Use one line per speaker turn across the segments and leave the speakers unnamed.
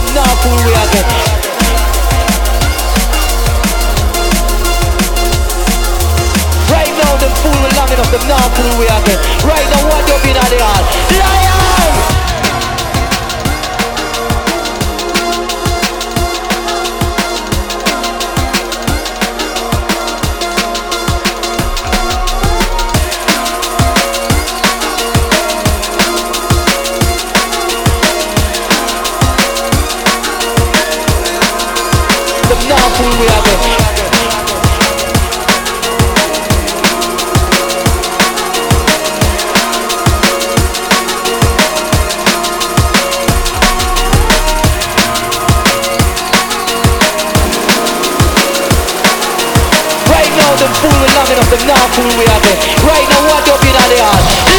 them now cool we are get. Right now, them fool will long enough, them now fool we are get. Right now, what you been at the hall? Liar! Them now fool we are get. them them now fool we are there. Right now, what up in the heart?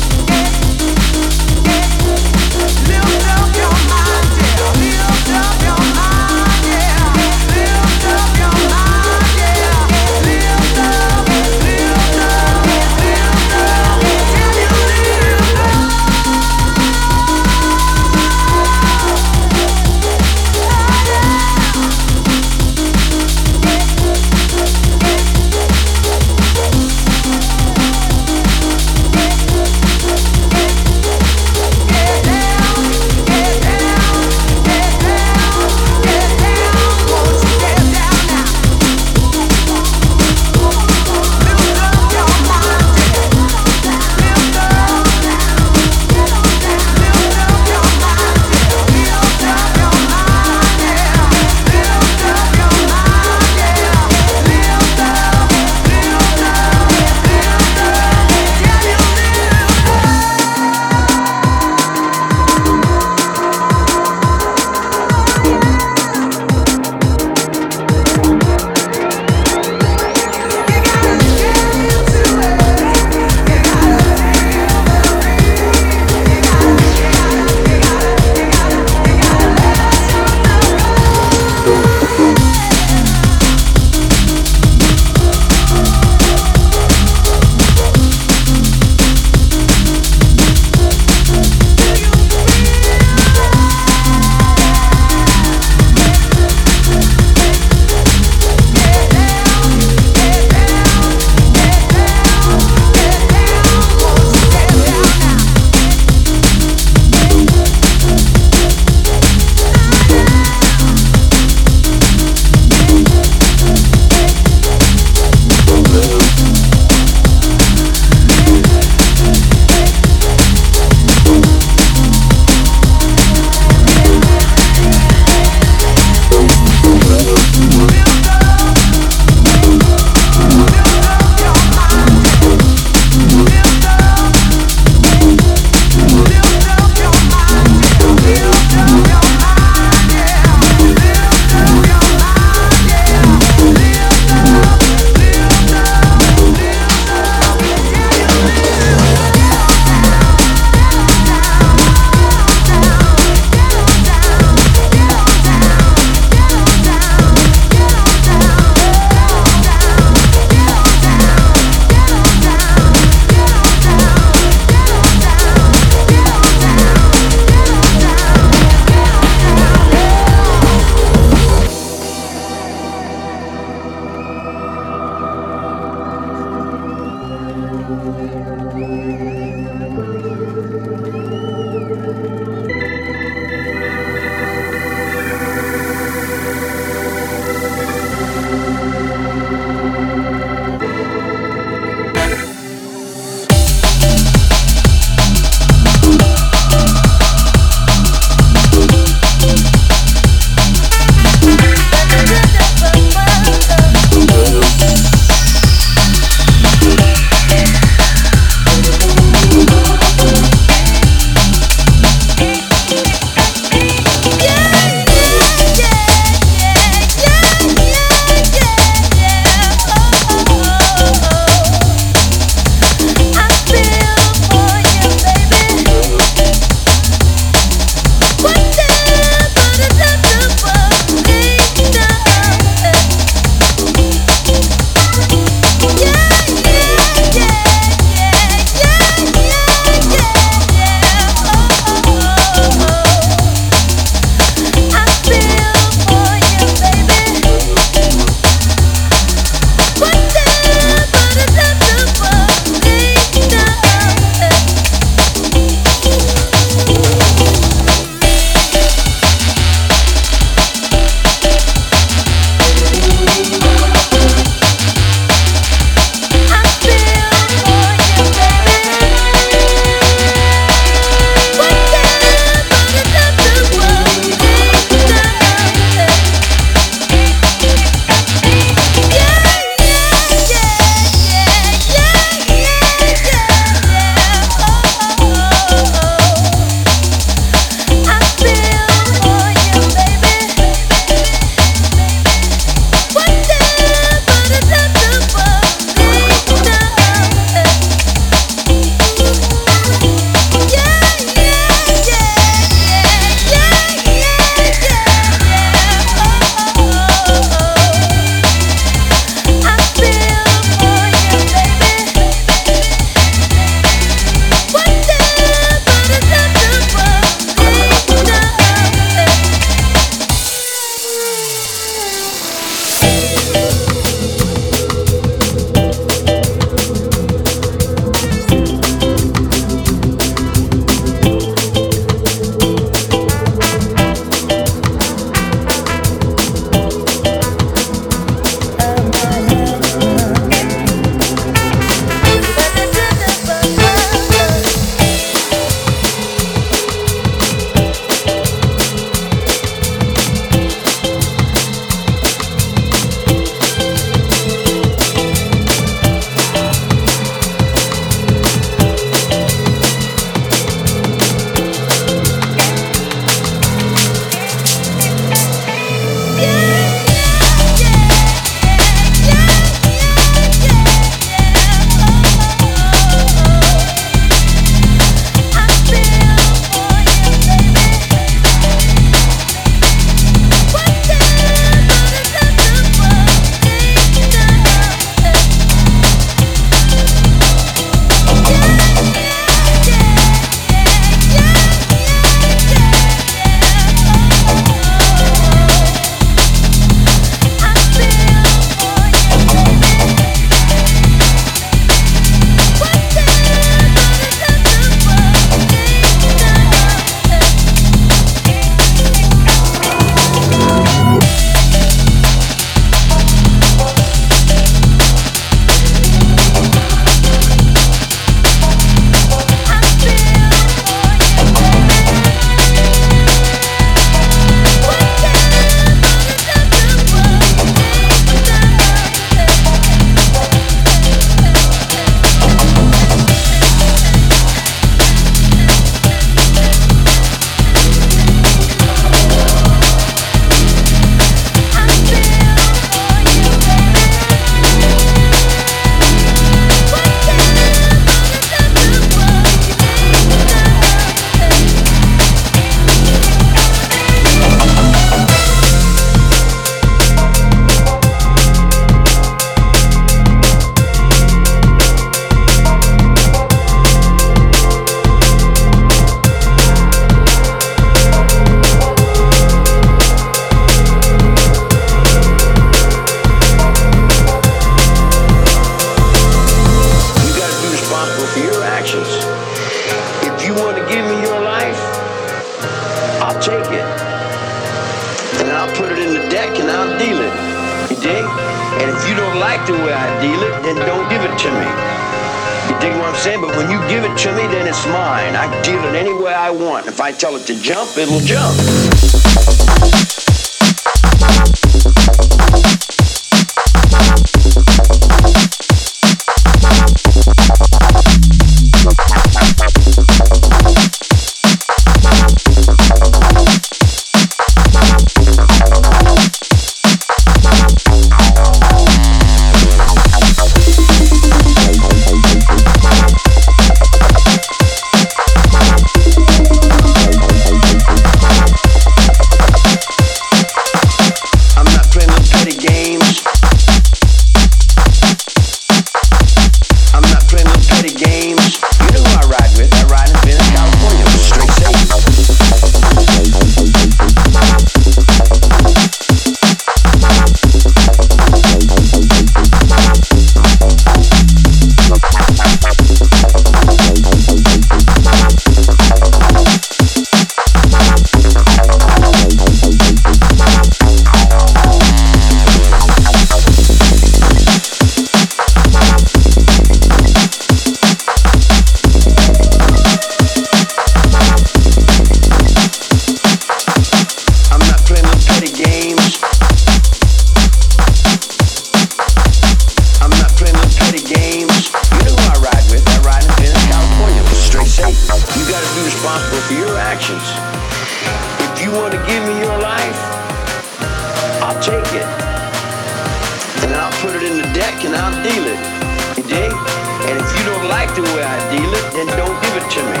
like the way I deal it, then don't give it to me.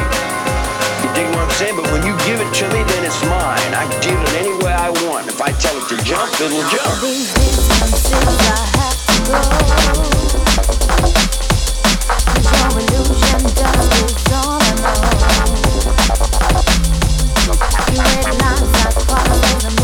You dig what I'm saying? But when you give it to me, then it's mine. I deal it any way I want. If I tell it to jump, it will jump.
These distances I have to go. Your illusion doubles all alone. You realize I follow the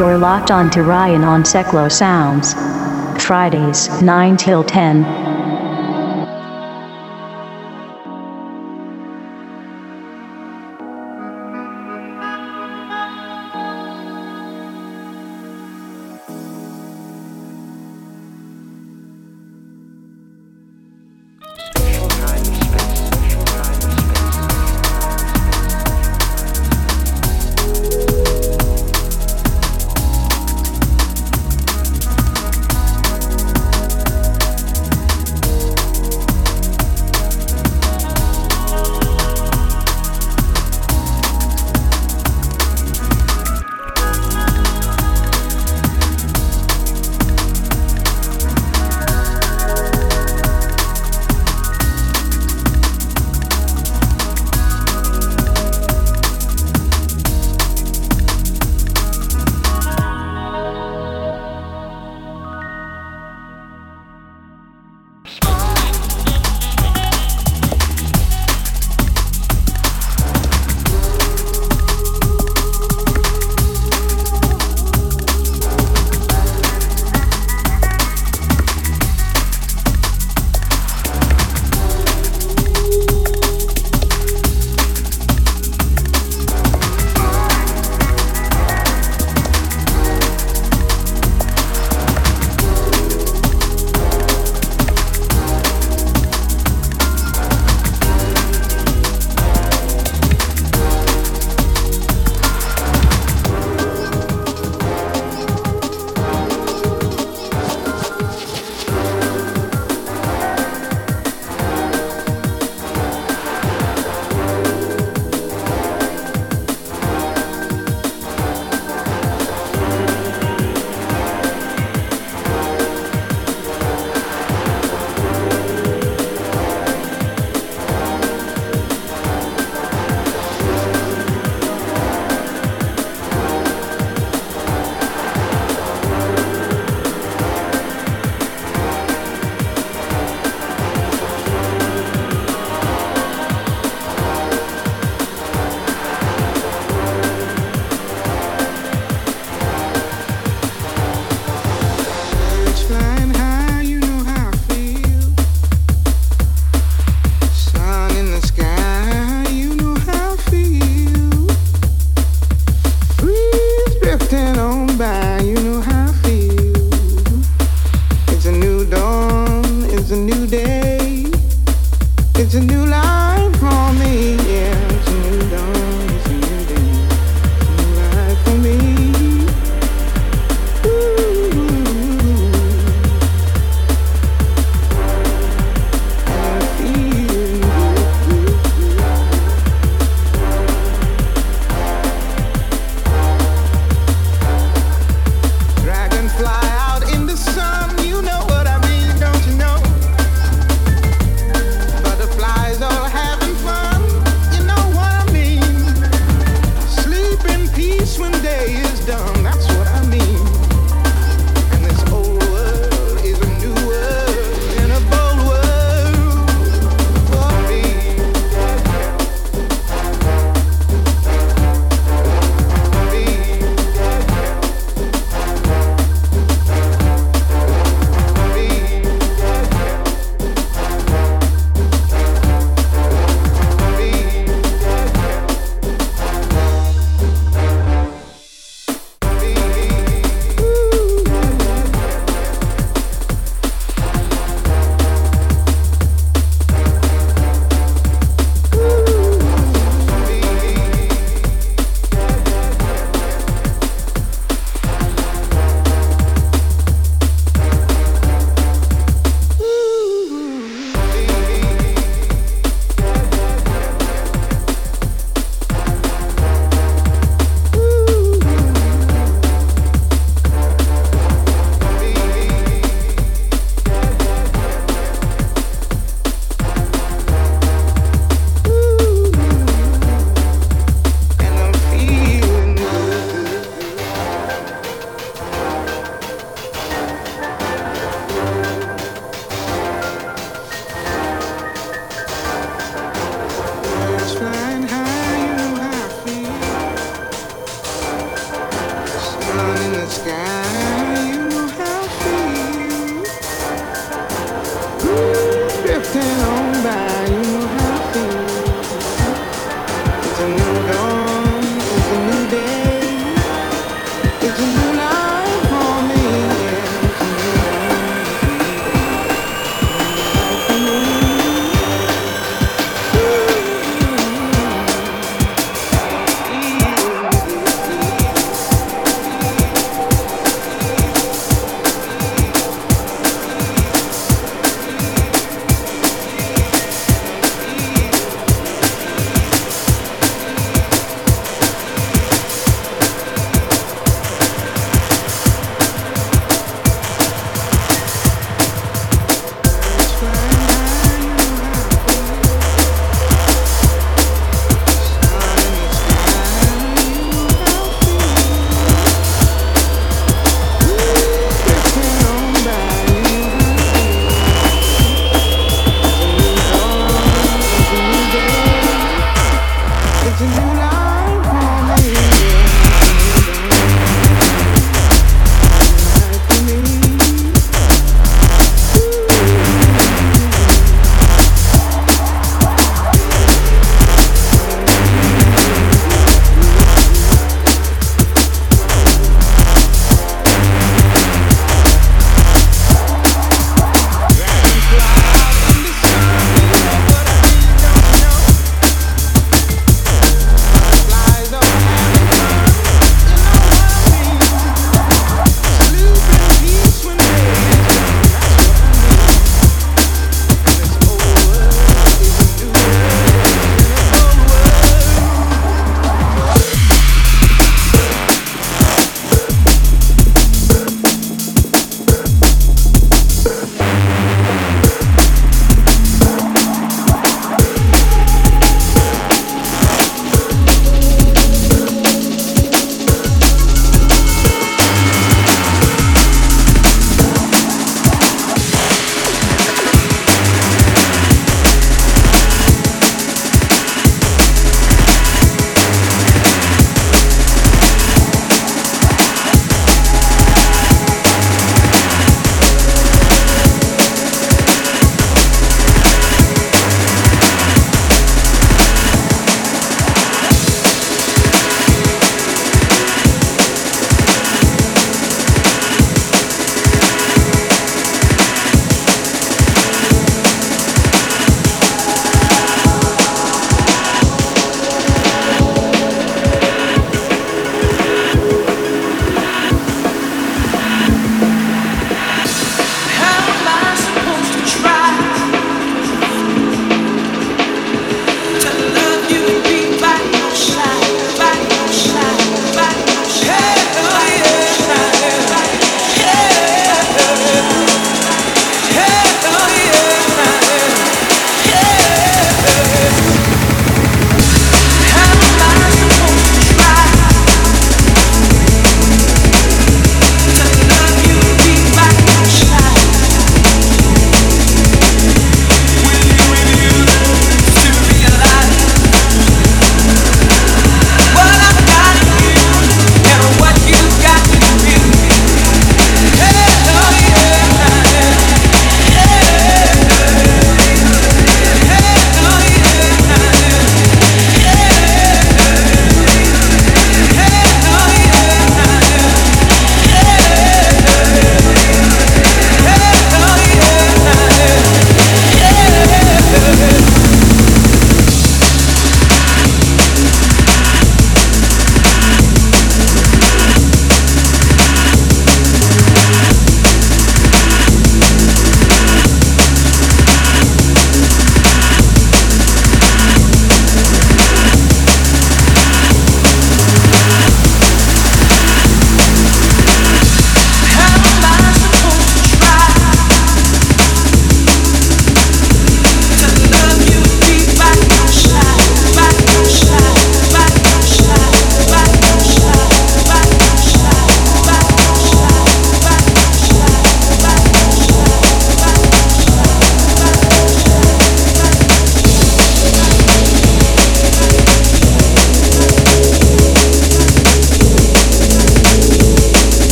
You're locked on to Ryan on Secklow Sounds. Fridays, 9 till 10.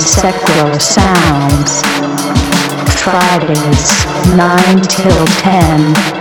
Secklow Sounds. Fridays, 9 till 10.